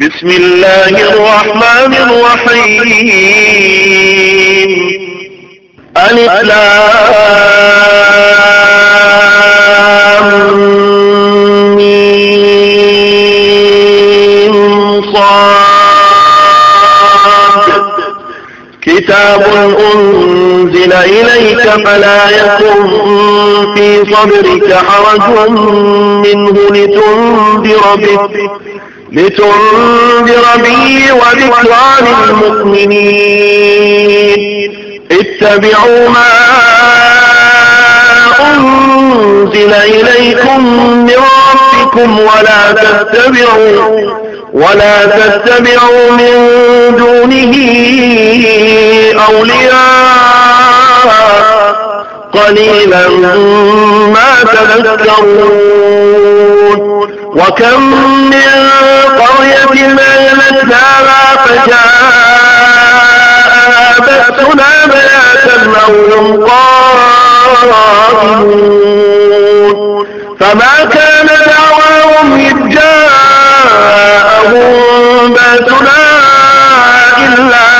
بسم الله الرحمن الرحيم. ألف صاد. كتاب أنزل إليك فلا يكن في صدرك حرج منه لتنذر به. لتنذر به وذكرى للمؤمنين اتبعوا ما أنزل إليكم من ربكم ولا تتبعوا ولا تتبعوا من دونه أولياء. قليلا ما تذكرون. وكم من قرية أهلكناها فجاءها بأسنا بياتا أو هم قائلون فما كان دعواهم إذ جاءهم بأسنا إلا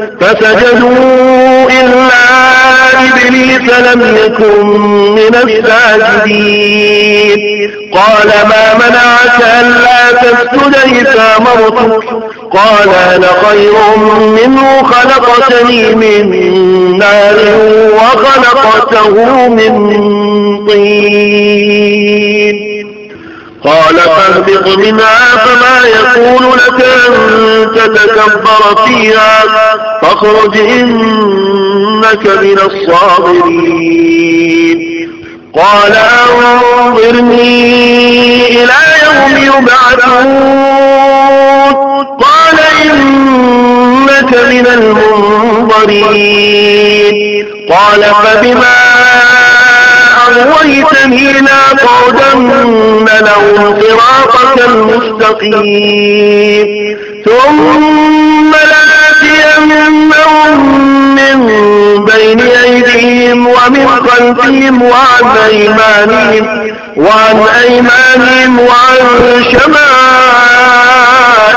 فسجدوا إلا إبليس لم يكن من الساجدين. قال ما منعك ألا تسجد إذا مرتك؟ قال أنا خير منه خلقتني من نار وخلقته من طين. قال فاهبط منها فما يكون لك أن تتكبر فيها. فاخرج إنك من الصابرين قال أنظرني إلى يوم يبعثون. قال إنك من المنظرين. قال فبما أغويتني لأقعدن لهم صراطك المستقيم. ثم لآتينهم من بين أيديهم ومن خلفهم وعن أيمانهم وعن أيمانهم وعن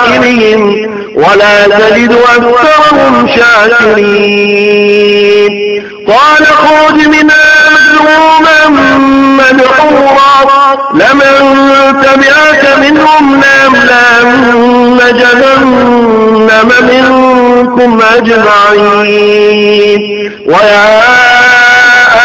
شمائلهم ولا تجد أكثرهم شاكرين. قال اخرج منها مذموما مدحورا لمن تبعك منهم لأملأن جهنم منكم أجمعين ويا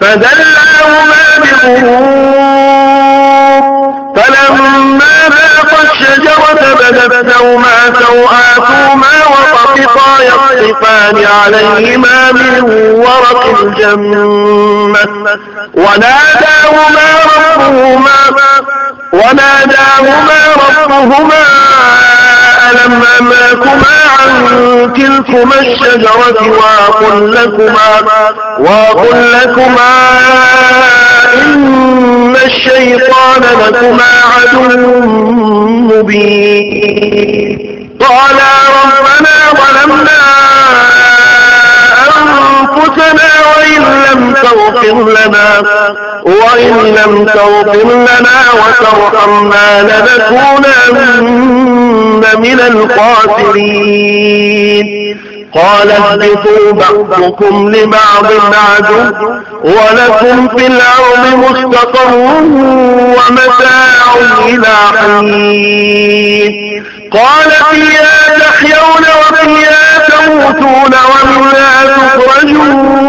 فدلاهما بغرور فلما ذاق الشجرة بدت لهما سوآتهما وطفقا يخصفان عليهما من ورق الجنة. وناداهما ربهما وناداهما ربهما ألم أماكما عن تلكما الشجرة وأقل لكما, وأقل لكما إن الشيطان لكما عدو مبين. قالا ربنا ظلمنا أنفسنا وإن لم تغفر لنا وإن لم تغفر لنا وترحمنا لنكونن من الخاسرين. قال اهبطوا بعضكم لبعض عدو ولكم في الأرض مستقر ومتاع إلى حين. قال فيها تحيون وفيها تموتون ومنها تخرجون؟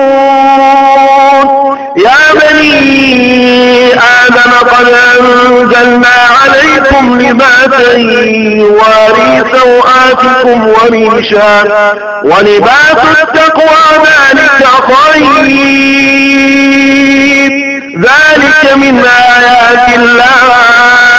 يا بني آدم قد أنزلنا عليكم لباسا يواري سوآتكم وريشا ولباس التقوى ذلك خير. ذلك من آيات الله.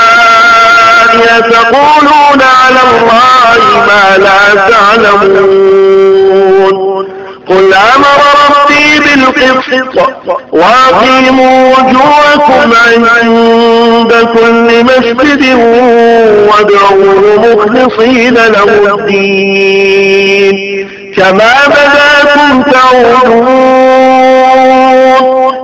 يتقولون على الله ما لا تعلمون. قل أمر ربي بالقسط وأقيموا وجوهكم عند كل مسجد وادعوه مخلصين له الدين. كما بدأكم تعودون.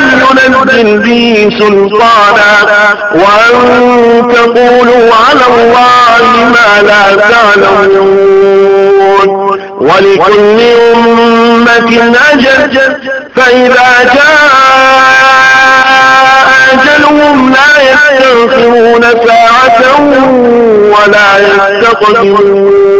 لم ينزل به سلطانا وأن تقولوا على الله ما لا تعلمون. ولكل أمة أجل فإذا جاء أجلهم لا يستغفرون ساعة ولا يستقدمون.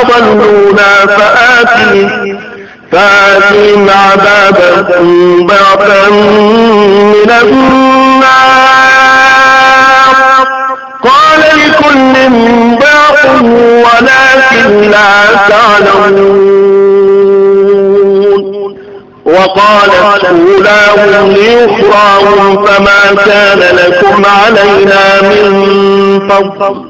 أضلونا فآتهم فآتهم عذابا ضعفا من النار. قال لكل ضعف ولكن لا تعلمون. وقالت أولاهم ليخراهم فما كان لكم علينا من فضل.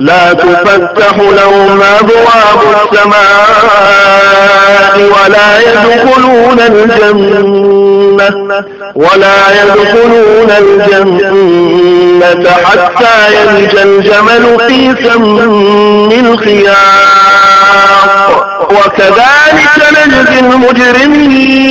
لا تفتح لهم أبواب السماء ولا يدخلون الجنة ولا يدخلون الجنة حتى يلج الجمل في سم الخياط. وكذلك نجزي المجرمين.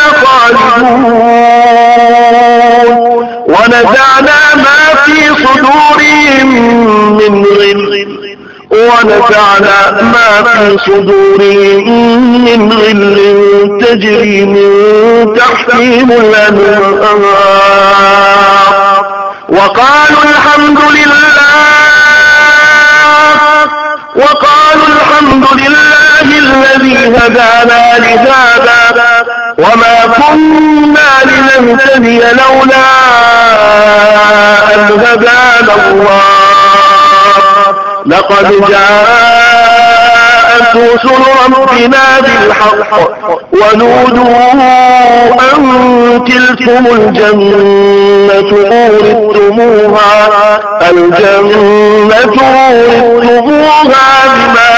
ونزعنا ما في صدورهم من غل. ونزعنا ما في صدورهم من غل. تجري من تحتهم الأنهار. وقالوا الحمد لله. وقالوا الحمد لله الذي هدانا لهذا. وما كنا لنهتدي لولا أن هدانا الله. لقد جاءت رسل ربنا بالحق ونودوا أن تلكم الجنة أورثتموها الجنة أورثتموها بما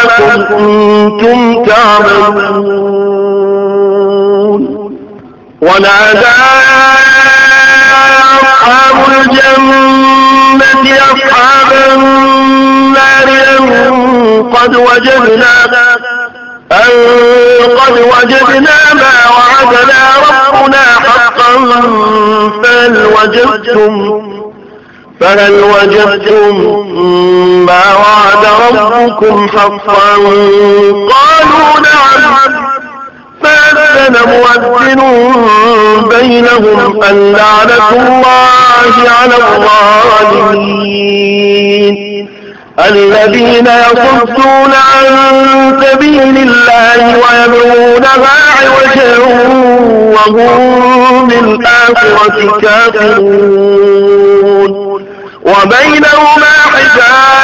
كنتم تعملون. ونادى أصحاب الجنة أصحاب النار أن قد وجدنا أن قد وجدنا ما وعدنا ربنا حقا فهل وجدتم فهل وجدتم ما وعد ربكم حقا؟ قالوا نعم. فأذن مؤذن بينهم أن لعنة الله على الظالمين الذين يصدون عن سبيل الله ويبغونها عوجا وهم بالآخرة كافرون وبينهما حجاب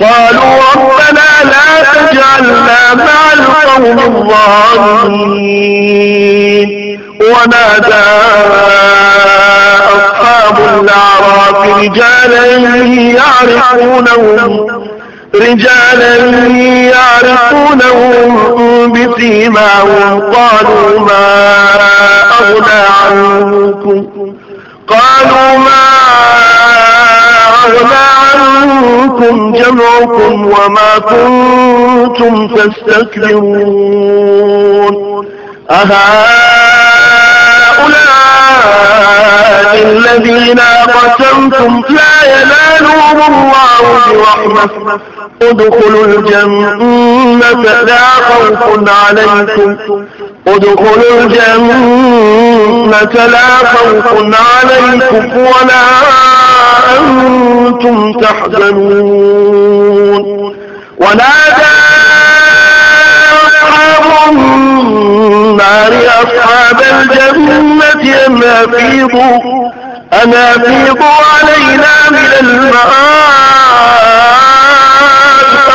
قالوا ربنا لا تجعلنا مع القوم الظالمين. ونادى أصحاب الأعراف رجالا يعرفونهم رجالا يعرفونهم بسيماهم. قالوا ما أغنى عنكم؟ قالوا ما أغنى عنكم جمعكم وما كنتم تستكبرون. أهؤلاء الذين أقسمتم لا ينالهم الله برحمة. ادخلوا الجنة لا خوف عليكم. ادخلوا الجنة لا خوف عليكم ولا أنتم تحزنون. ونادى أصحاب النار أصحاب الجنة أن أفيضوا؟ أن أفيضوا علينا من الماء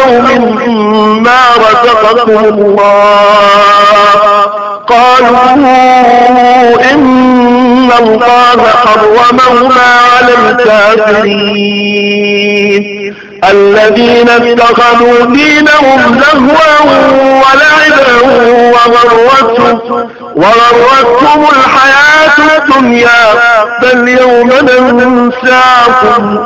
أو مما رزقكم الله؟ قالوا إن الله حرمهما على الكافرين الذين اتخذوا دينهم لهوا ولعبا وغرتهم وغرتهم الحياة الدنيا فاليوم ننساكم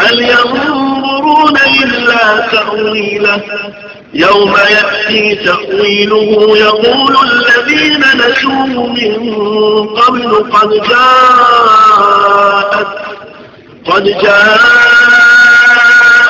هل ينظرون إلا تأويله؟ يوم يأتي تأويله يقول الذين نسوه من قبل قد جاءت قد جاءت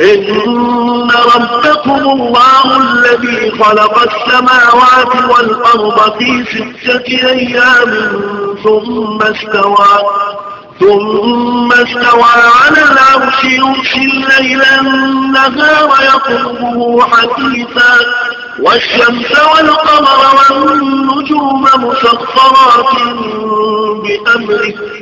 إن ربكم الله الذي خلق السماوات والأرض في ستة أيام ثم استوى ثم استوى على العرش يغشي الليل النهار يطلبه حديثا والشمس والقمر والنجوم مسخرات بأمره.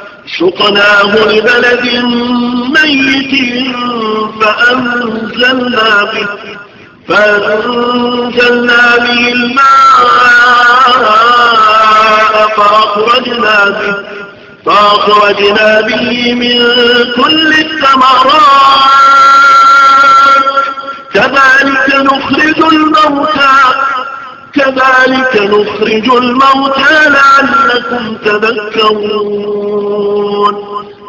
سقناه لبلد ميت فأنزلنا به فأنزلنا به الماء فأخرجنا به فأخرجنا به من كل الثمرات. كذلك نخرج الموتى كذلك نخرج الموتى لعلكم تذكرون.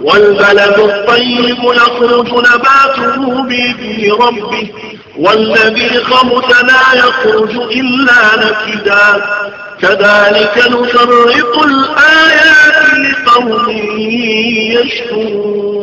والبلد الطيب يخرج نباته بإذن ربه. والذي خمس لا يخرج إلا نكدا. كذلك نفرق الآيات لقوم يشكرون.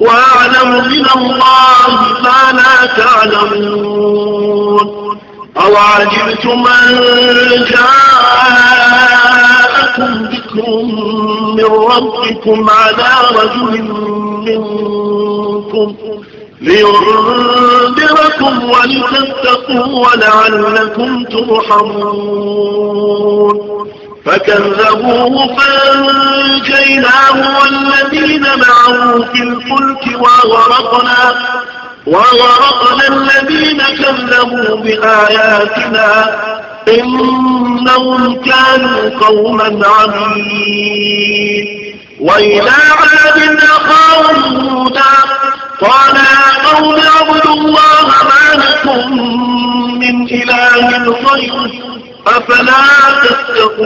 وأعلم من الله ما لا تعلمون. أو عجبتم أن جاءكم ذكر من ربكم على رجل منكم لينذركم ولتتقوا ولعلكم ترحمون. فكذبوه فأنجيناه والذين معه في الفلك وغرقنا وغرقنا الذين كذبوا بآياتنا. إنهم كانوا قوما عمين وإلى عاد أخاهم هودا قال يا قوم اعبدوا الله ما لكم من إله غيره أفلا تتقون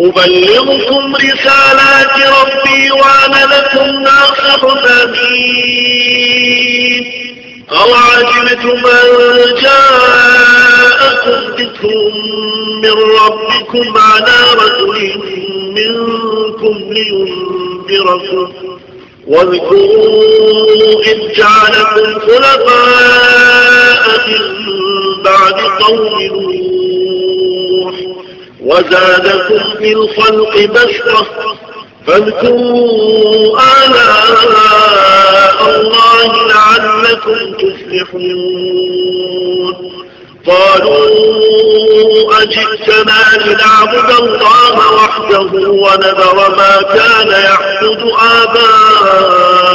أبلغكم رسالات ربي وأنا لكم ناصح أمين أو عجلتم أن جاءكم ذكر من ربكم على رجل منكم لينذركم. واذكروا إذ جعلكم خلفاء من بعد قوم نوح. وزادكم في الخلق بشرة فاذكروا آلاء الله لعلكم تفلحون. قالوا أجئتنا لنعبد الله وحده ونذر ما كان يعبد آباؤنا.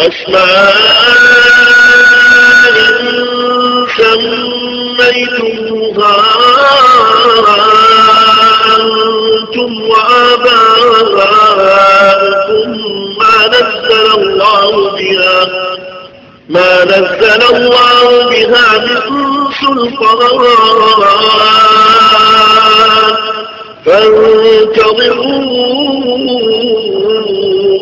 أسماء سميتموها أنتم وآباؤكم ما نزل الله بها ما نزل الله بها من سلطان فانتظروا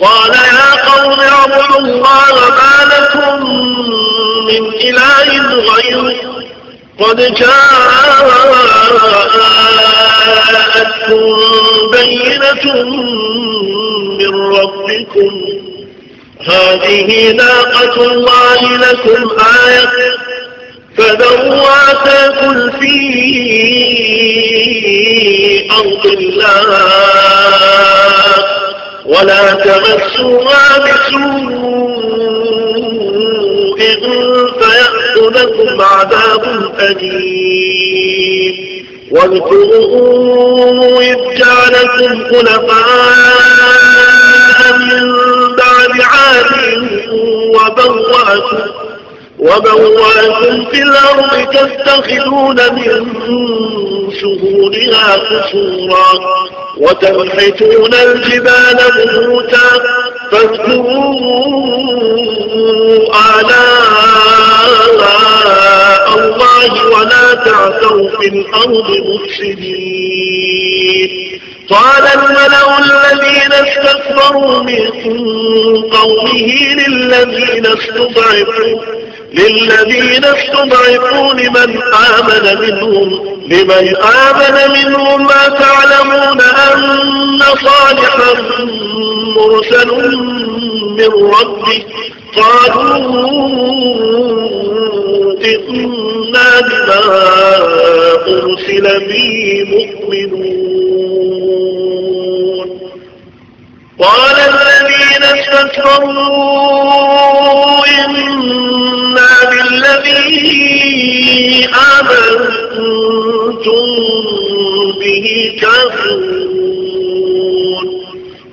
قال يا قوم اعبدوا الله ما لكم من إله غيره. قد جاءتكم بينة من ربكم. هذه ناقة الله لكم آية. فذروا تاكل في أرض الله. ولا تمسوها بسوء فيأخذكم عذاب أليم. واذكروا إذ جعلكم خلفاء من بعد عاد وبوأكم وبوأكم في الأرض تتخذون من شهورها قصورا وتنحتون الجبال بيوتا فاذكروا آلاء الله ولا تعثوا في الأرض مفسدين. قال الملأ الذين استكبروا من قومه للذين استضعفوا للذين استضعفوا لمن آمن منهم لمن آمن منهم ما تعلمون أن صالحا مرسل من ربه. قالوا إنا بما أرسل به مؤمنون. قال الذين استكبروا إنا بالذي آمنتم به كافرون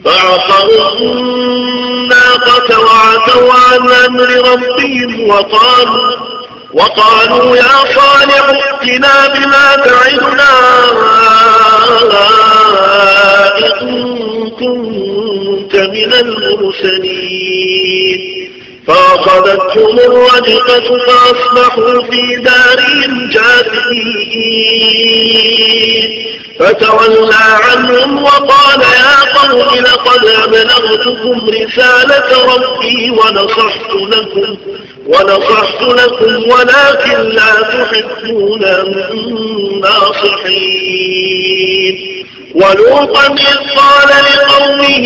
فعصروا الناقة وعتوا عن أمر ربهم وقالوا وقالوا يا صالح ائتنا بما تعدنا إن كنت من المرسلين فأخذتهم الرجفة فأصبحوا في دارهم جاثمين. فتولى عنهم وقال يا قوم لقد أبلغتكم رسالة ربي ونصحت لكم ونصحت لكم ولكن لا تحبون الناصحين. ولوطا إذ قال لقومه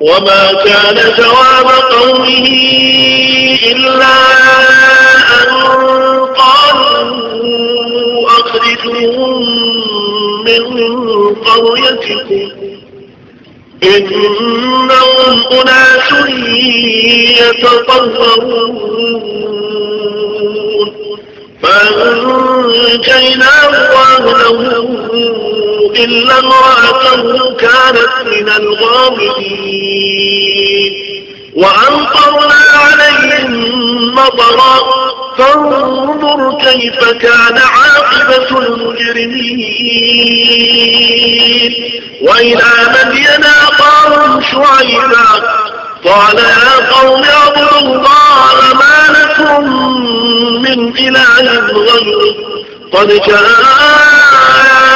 وما كان جواب قومه إلا أن قالوا أخرجوهم من قريتكم إنهم أناس يتطورون فأنجيناه وأهله إلا امرأته كانت من الغامرين وأمطرنا عليهم مطرا. فانظر كيف كان عاقبة المجرمين. وإلى مدين أخاهم شعيبا. قال يا قوم اعبدوا الله ما لكم من إله غيره. قد جاءتكم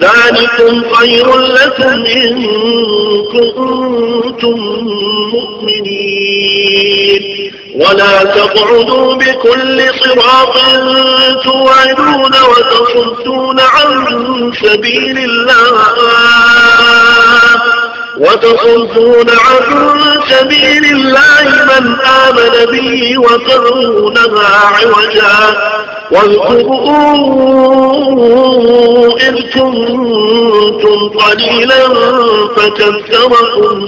ذلكم خير لكم إن كنتم مؤمنين. ولا تقعدوا بكل صراط توعدون وتصدون عن سبيل الله. وتصدون عن سبيل الله من آمن به وترونها عوجا واذكروا إذ كنتم قليلا فكثركم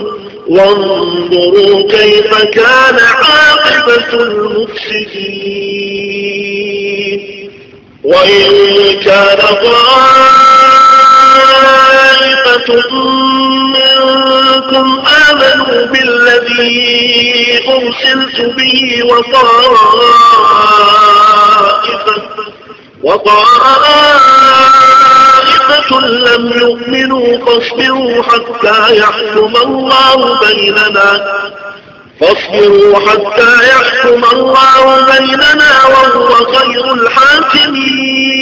وانظروا كيف كان عاقبة المفسدين. وإن كان طائفة منكم آمنوا بالذي أرسلت به وطائفة وطائفة لم يؤمنوا فاصبروا حتى يحكم الله بيننا فاصبروا حتى يحكم الله بيننا وهو خير الحاكمين.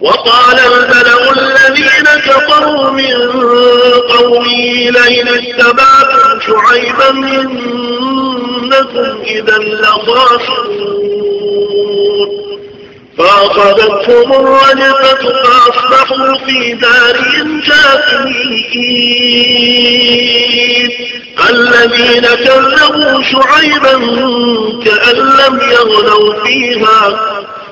وقال الملأ الذين كفروا من قومه لئن اتبعتم شعيبا إنكم إذا لخاسرون. فأخذتهم الرجفة فأصبحوا في دارهم جاثمين الذين كذبوا شعيبا كأن لم يغنوا فيها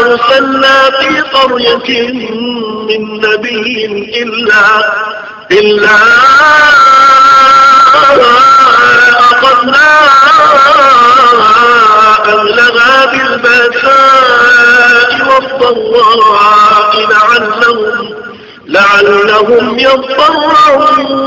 أرسلنا في قرية من نبي إلا إلا أخذنا أهلها بالبأساء والضراء لعلهم لعلهم يضرعون.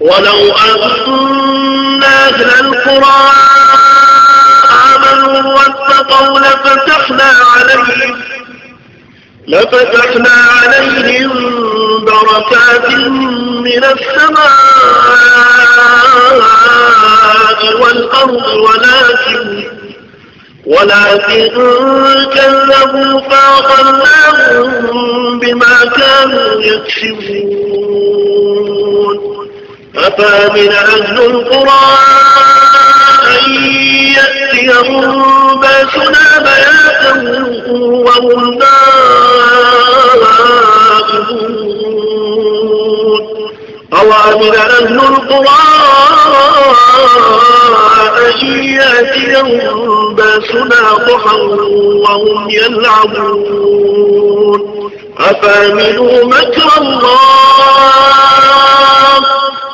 ولو أن أهل القرى آمنوا واتقوا لفتحنا عليهم لفتحنا عليهم بركات من السماء والأرض ولكن ولكن كذبوا فأخذناهم بما كانوا يكسبون. أفامن أهل القرى أن يأتيهم باسنا بياتا وهم نائمون أوامن أهل القرى أن يأتيهم باسنا ضحى وهم يلعبون؟ أفأمنوا مكر الله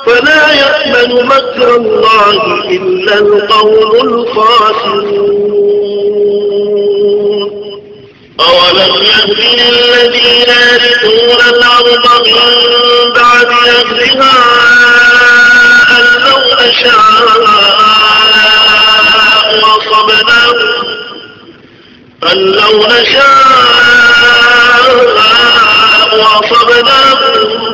فلا يأمن مكر الله إلا القول الخاسرون. أولم يهدي الذين يرثون الأرض من بعد أهلها أن لو نشاء أصبناهم أن لو نشاء أصبناهم.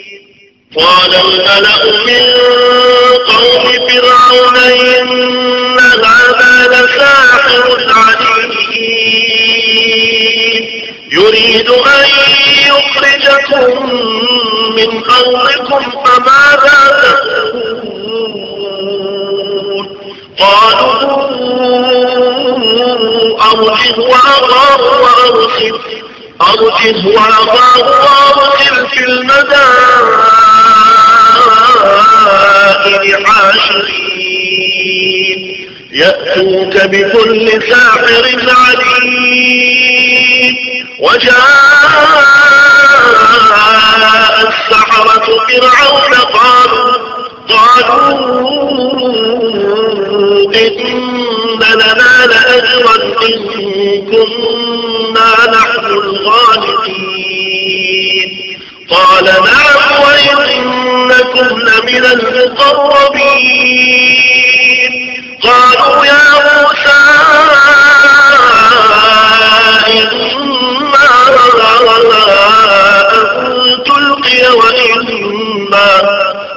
قال الملأ من قوم فرعون إن هذا لساحر عليم. يريد أن يخرجكم من أرضكم فماذا تقولون؟ قالوا أرجه وأغار وأرسل أرجه وأغار وأرسل في المدائن. حاشرين يأتوك بكل ساحر عليم وجاء السحرة فرعون قالوا قالوا إن لنا لأجرا إن كنا نحن الغالبين قال نعم وإنكم لمن المقربين. قالوا يا موسى إما أن تلقي وإما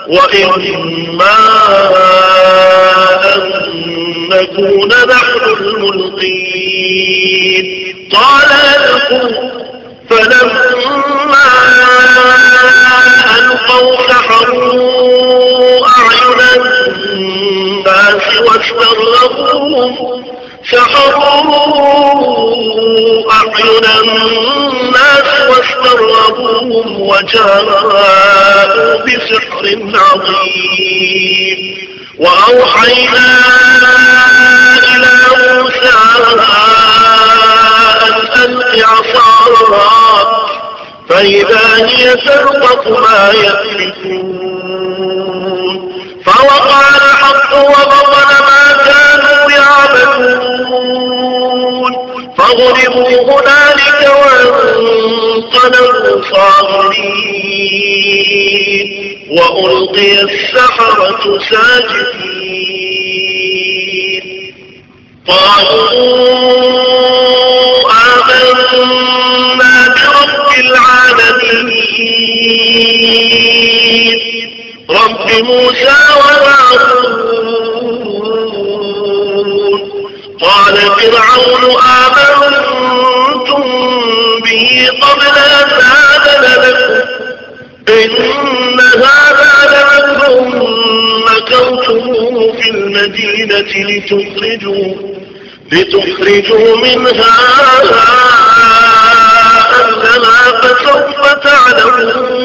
وإما أن نكون نحن الملقين. قال ألقوا فلما ألقوا سحروا أعين الناس واستغرقوهم سحروا أعين الناس واستغربوهم وجاءوا بسحر عظيم. وأوحينا إلى موسى ألق عصاك فإذا هي تلقف ما يأفكون فوقع الحق وبطل ما كانوا يعملون. فغلبوا هنالك وانقلبوا صاغرين. وألقي السحرة ساجدين. قالوا رب موسى قال فرعون آمنتم به قبل أن لكم إن هذا لمكر مكرتموه في المدينة لتخرجوا لتخرجوا منها أهلها فسوف تعلمون.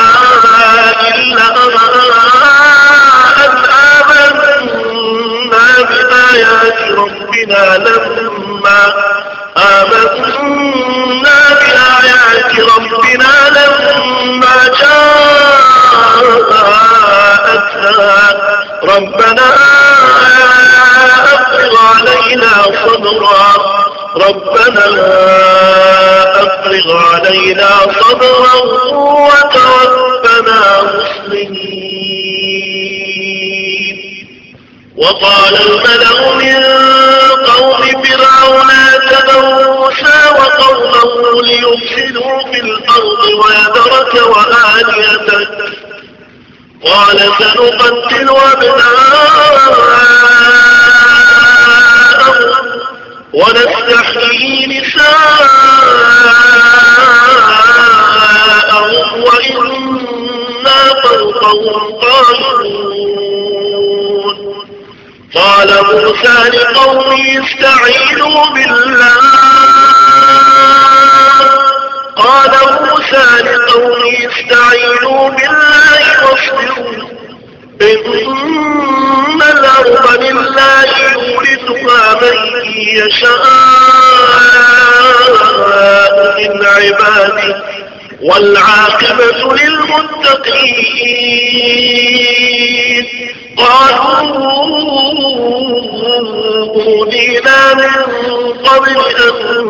بآيات ربنا لما آمنا بآيات ربنا لما جاءتنا. ربنا أفرغ علينا صبرا. ربنا أفرغ علينا صبرا وتوفنا. وقال الملأ من قوم فرعون اتبعوا موسى وقومه ليفسدوا في الأرض ويذرك وآليتك قال سنقتل أبناءهم ونستحيي نساءهم وإنا فوقهم قاهرون. قال موسى لقومه استعينوا بالله. قال موسى لقومه استعينوا بالله واصبروا. إن الأرض لله يورثها من يشاء من عباده. والعاقبة للمتقين. قالوا أولينا من قبل أن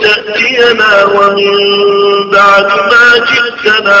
تأتينا ومن بعد ما جئتنا.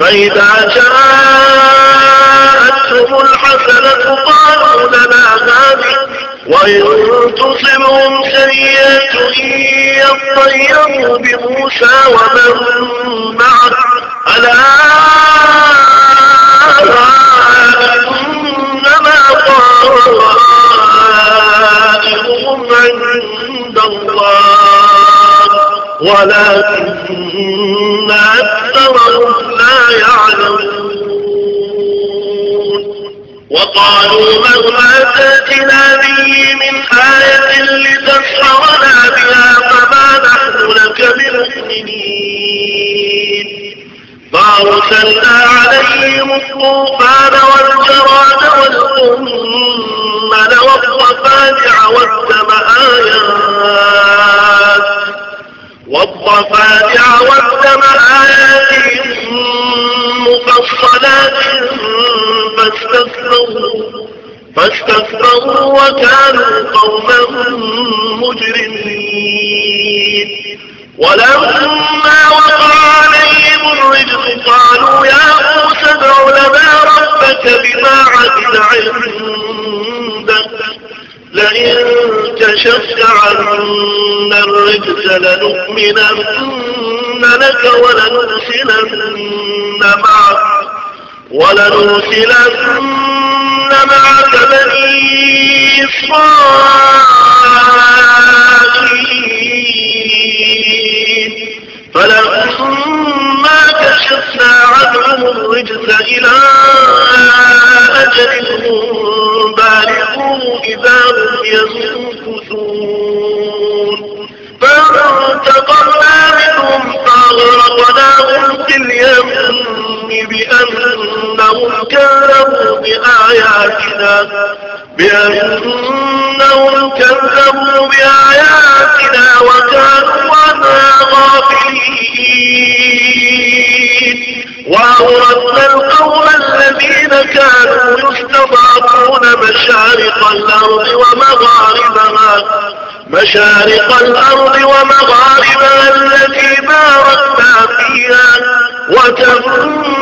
فإذا جاءتهم الحسنة قالوا لنا هذه وإن تصبهم سيئة ليطيروا بموسى ومن معه. ألا وقالوا مهما تأتنا به من آية لتسحرنا بها فما نحن لك بمؤمنين. فأرسلنا عليهم الطوفان والجراد والقمل والضفادع والدم آيات. والضفادع والدم آيات مفصلات فاستكبروا فاستكبروا وكانوا قوما مجرمين. ولما وقع عليهم الرجل قالوا يا موسى ادع لنا ربك بما عهد عندك. لئن كشفت عنا الرجس لنؤمنن لك ولنرسلن معك. ولنرسلن معك بني إسرائيل فلما كشفنا عنهم الرجس إلى أجل بالغوا إذا هم ينفثون فانتقمنا منهم فأغرقناهم في اليم بأنهم كذبوا بآياتنا بأنهم كذبوا بآياتنا وكانوا عنها غافلين. وأورثنا القوم الذين كانوا يستضعفون مشارق الأرض ومغاربها مشارق الأرض ومغاربها التي باركنا فيها وتمت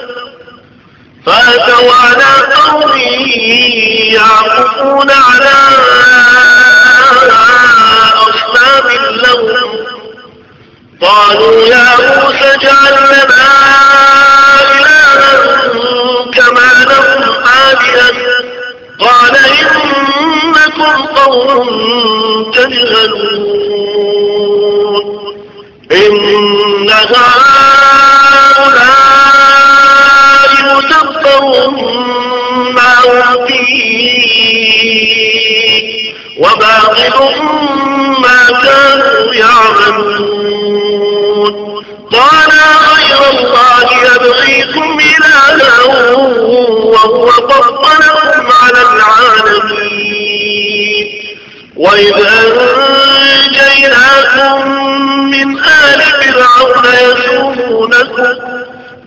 فأتوا على قوم يعقفون على أصنام لهم. قالوا يا موسى اجعل لنا إلها كما لهم آلهة. قال إنكم قوم تجهلون. إن هؤلاء وباطل ما كانوا يعملون. قال غير الله يبغيكم إلها وهو فضلكم على العالمين. وإذ أنجيناكم من آل فرعون يسومونكم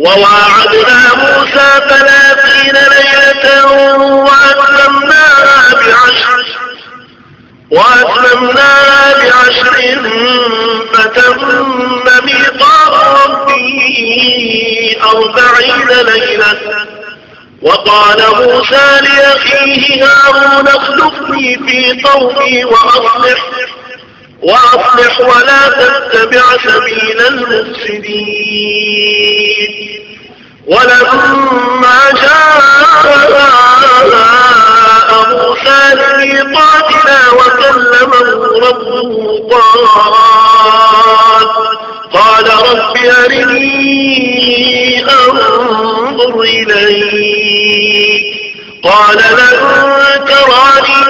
وواعدنا موسى ثلاثين ليلة وأتممناها بعشر وأتممناها بعشر فتم ميقات ربه أربعين ليلة. وقال موسى لأخيه هارون اخلفني في قومي وأصلح وأصلح ولا تتبع سبيل المفسدين. ولما جاء موسى لميقاتنا وكلمه ربه قال قال رب أرني أنظر إليك. قال لن تراني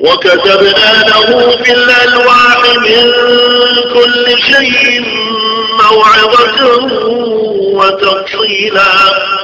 وكتبنا له في الألواح من كل شيء موعظة وتفصيلا.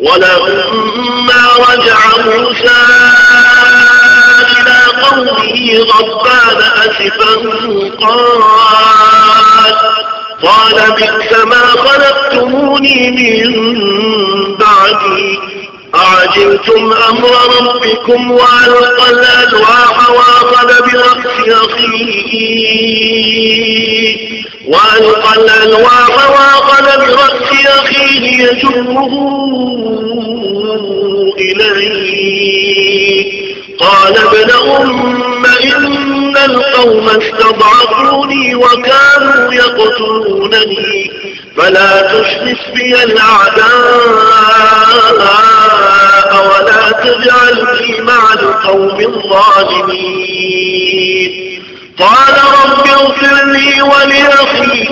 ولما رجع موسى إلى قومه غضبان أسفا قال قال بئس ما خلقتموني من بعدي. أعجلتم أمر ربكم وألقى الألواح وأخذ برأس أخيه. وألقى الألواح وأخذ برأس أخيه يجره إليه. قال ابن أم إن القوم استضعفوني وكانوا يقتلونني. فلا تشمس بي الأعداء ولا تجعلني مع القوم الظالمين. قال رب اغفر لي ولأخي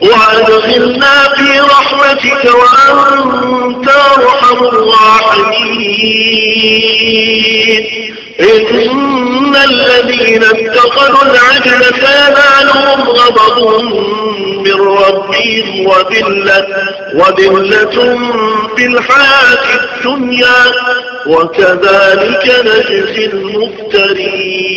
وأدخلنا في رحمتك وأنت أرحم الراحمين. إن الذين اتخذوا العجل سينالهم غضب من ربهم وذلة, وذلة في الحياة الدنيا وكذلك نجزي المفترين.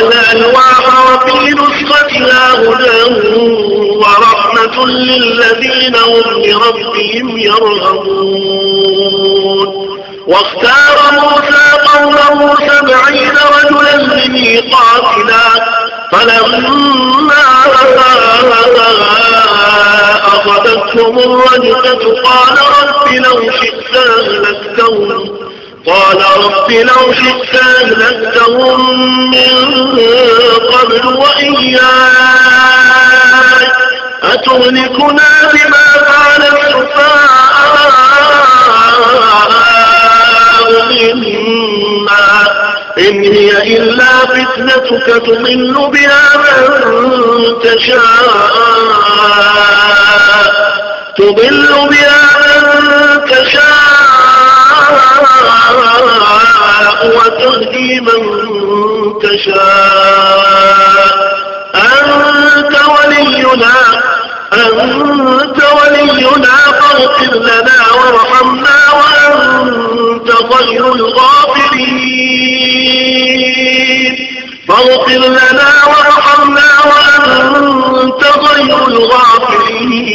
أخذ الألواح وفي فيها هدى ورحمة للذين هم لربهم يرهبون واختار موسى قوله سبعين رجلا لميقاتنا فلما أخذتهم الرجفة قال رب لو شئت أهلكتهم قال رب لو شئت أهلكتهم من قبل وإياي أتهلكنا بما فعل السفهاء منا؟ إن هي إلا فتنتك تضل بها من تشاء تضل بها من تشاء. وتهدي من تشاء. أنت ولينا أنت ولينا فاغفر لنا وارحمنا وأنت خير الغافرين. فاغفر لنا وارحمنا وأنت خير الغافرين.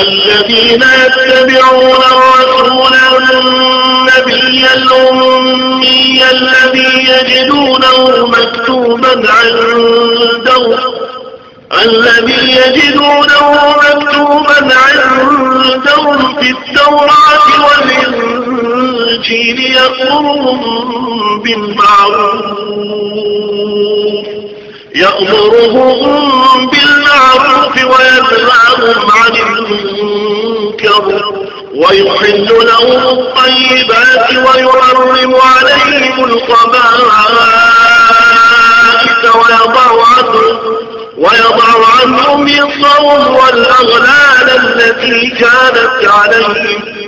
الذين يتبعون الرسول النبي الأمي الذي يجدونه مكتوبا عنده الذي يجدونه مكتوبا عندهم في التوراة والإنجيل يأمرهم بالمعروف. يأمرهم بالمعروف وينهاهم عن المنكر ويحل لهم الطيبات ويحرم عليهم الخبائث ويضع عنهم ويضع عنهم الصوم والأغلال التي كانت عليهم.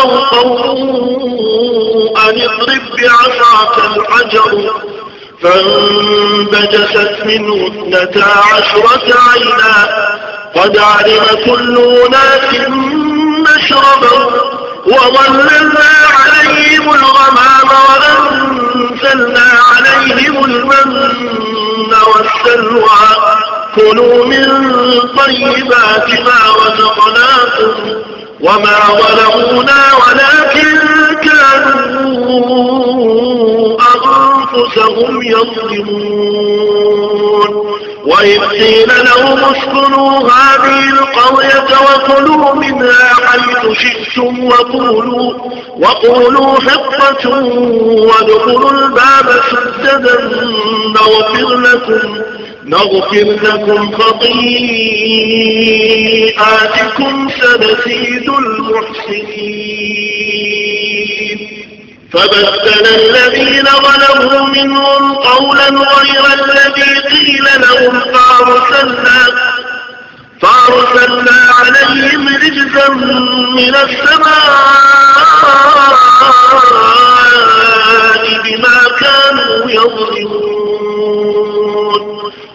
قومه أن اضرب بعصاك الحجر فانبجست منه اثنتا عشرة عينا قد علم كل أناس مشربهم وظللنا عليهم الغمام وأنزلنا عليهم المن والسلوى. كلوا من طيبات ما رزقناكم وما ظلمونا ولكن كانوا أنفسهم يظلمون. وإذ قيل لهم اسكنوا هذه القرية وكلوا منها حيث شئتم وقولوا, وقولوا حطة وادخلوا الباب سجدا نغفر لكم. نغفر لكم خطيئاتكم سنزيد المحسنين. فبدل الذين ظلموا منهم قولا غير الذي قيل لهم فارسلنا, فارسلنا عليهم رجزا من السماء بما كانوا يظلمون.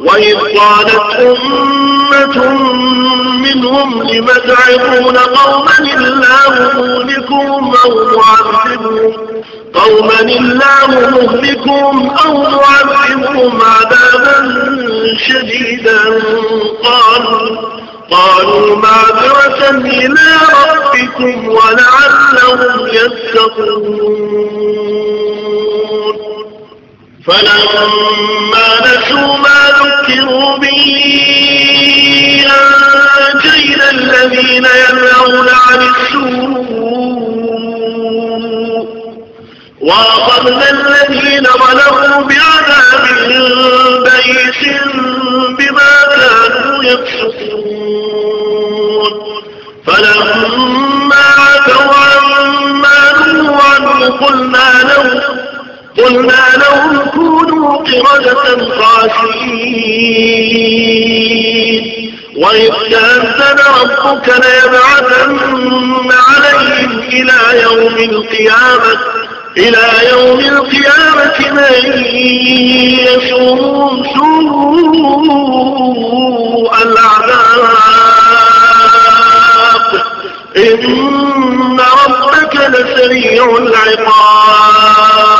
وإذ قالت أمة منهم لم تعظون قوما الله مهلكهم أو معذبهم؟ قوما الله مهلكهم أو معذبهم عذابا شديدا قالوا قالوا معذرة إلى ربكم ولعلهم يتقون. فلما نسوا ما ذكروا خاسئين وإذ تأذن ربك ليبعثن عليهم إلى يوم القيامة إلى يوم القيامة من يسوم سوء العذاب. إن ربك لسريع العقاب.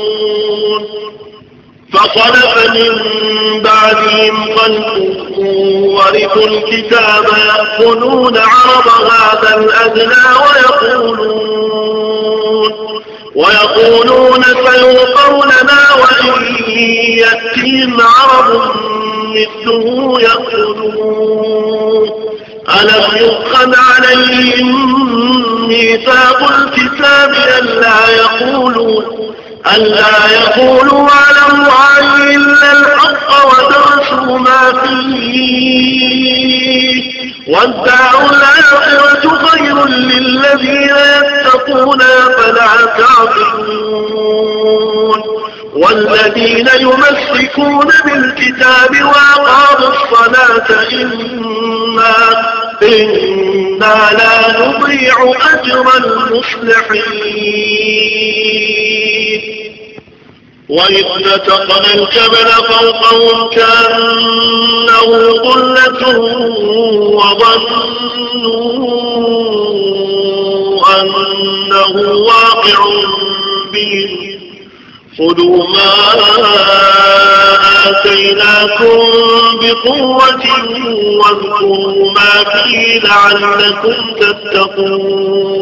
فخلف من بعدهم خلق ورثوا الكتاب يأخذون عرض هذا الأدنى ويقولون ويقولون سيوقون لنا وإن يأتيهم عرض مثله يأخذون ألم يؤخذ عليهم ميثاق الكتاب ألا يقولوا ألا يقولوا على الله إلا الحق ودرسوا ما فيه. والدار الآخرة خير للذين يتقون فلا تعقلون. والذين يمسكون بالكتاب وأقاموا الصلاة إنا, إنا لا نضيع أجر المصلحين. وإذ نتقنا الجبل فوقهم كأنه ظلة وظنوا أنه واقع بهم. خذوا ما آتيناكم بقوة واذكروا ما فيه لعلكم تتقون.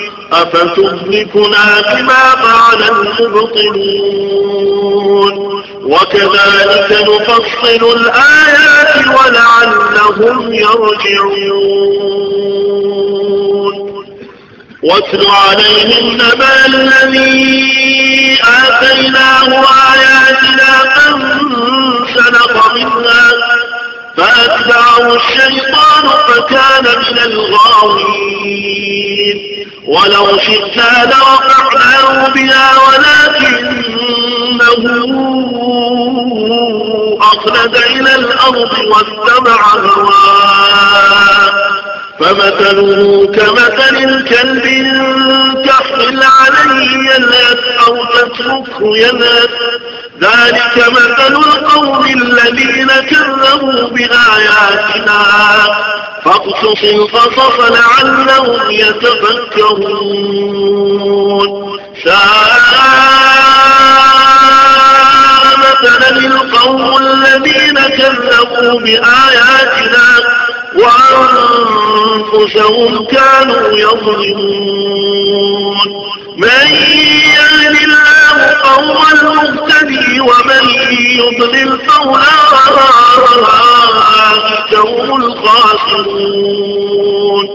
أفتهلكنا بما فعل المبطلون وكذلك نفصل الآيات ولعلهم يرجعون واتل عليهم نبأ الذي آتيناه آياتنا فانسلق منها فأتبعه الشيطان فكان من الغاوين. ولو شئنا لرفعناه بها ولكنه أخلد إلى الأرض واتبع هواه. فمثله كمثل الكلب تحمل عليه يلهث أو تتركه يلهث ذلك مثل القوم الذين كذبوا بآياتنا. فاقصص القصص لعلهم يتفكرون. ساء مثلا القوم الذين كذبوا بآياتنا. وأنفسهم كانوا يظلمون. من يهد الله فهو المهتدي ومن يضلل فأولئك هم الخاسرون.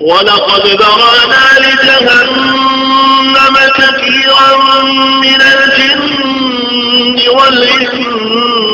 ولقد ذرأنا لجهنم كثيرا من الجن والإنس.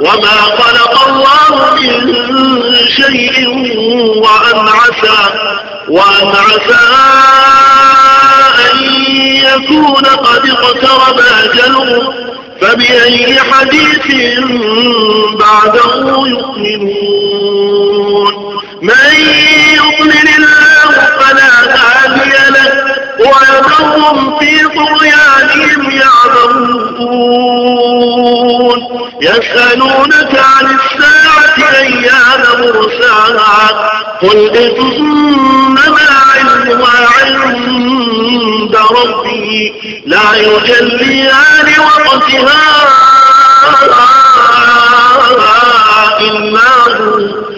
وما خلق الله من شيء وأن عسى وأن عسى أن يكون قد اقترب أجله فبأي حديث بعده يؤمنون من يضلل الله ويذرهم في طغيانهم يعمهون يسألونك عن الساعة أيان مرساها. قل إنما علمها عند ربي. لا يجليها لوقتها إلا هو.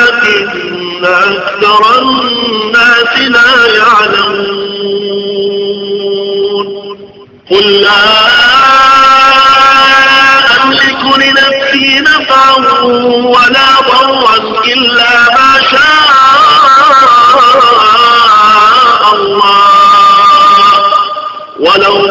أن أكثر الناس لا يعلمون. قل لا أملك لنفسي نفعا ولا ضرا إلا ما شاء الله. ولو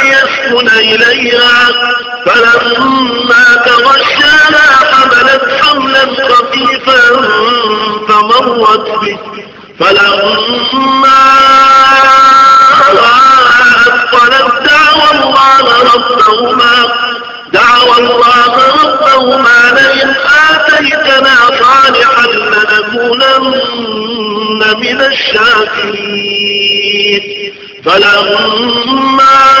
ليسكن إليها. فلما تغشاها حملت حملا خفيفا فمرت به. فلما أثقلت دعوى الله ربهما دعوى الله ربهما لئن آتيتنا صالحا لنكونن من الشاكرين. فلما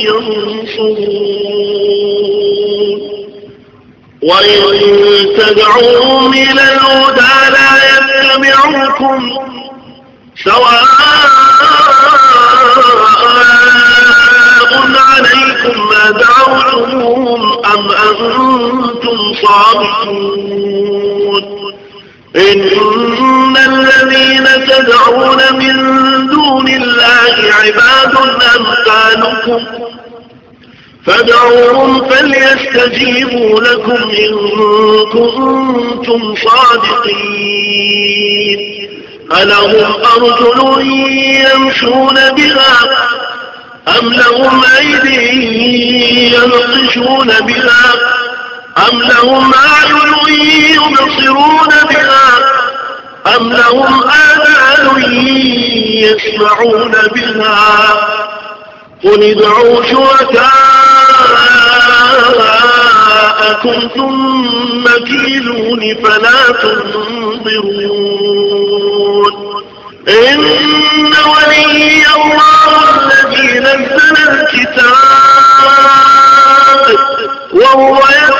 ينصرون. وإن تدعوهم إلى الهدى لا يتبعوكم سواء عليكم ما دعوتموهم أم أنتم صادقون. إن الذين تدعون من دون الله عباد أمثالكم فادعوهم فليستجيبوا لكم إن كنتم صادقين ألهم أرجل يمشون بها أم لهم أيدي ينقشون بها أم لهم أعين يبصرون بها؟ أم لهم آذان يسمعون بها؟ قل ادعوا شركاءكم ثم كيلون فلا تنظرون. إن ولي الله الذي نزل الكتاب وهو يتولى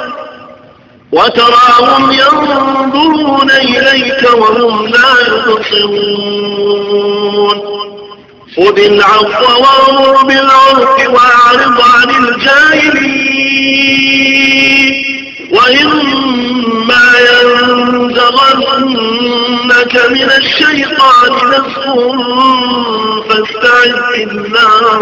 وتراهم ينظرون إليك وهم لا يبصرون. خذ العفو وامر بالعرف وأعرض عن الجاهلين. وإما ينزغنك من الشيطان نزغ فاستعذ بالله.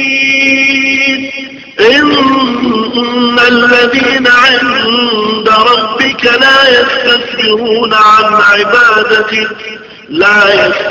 إن الذين عند ربك لا يستكبرون عن عبادته لا يستكبرون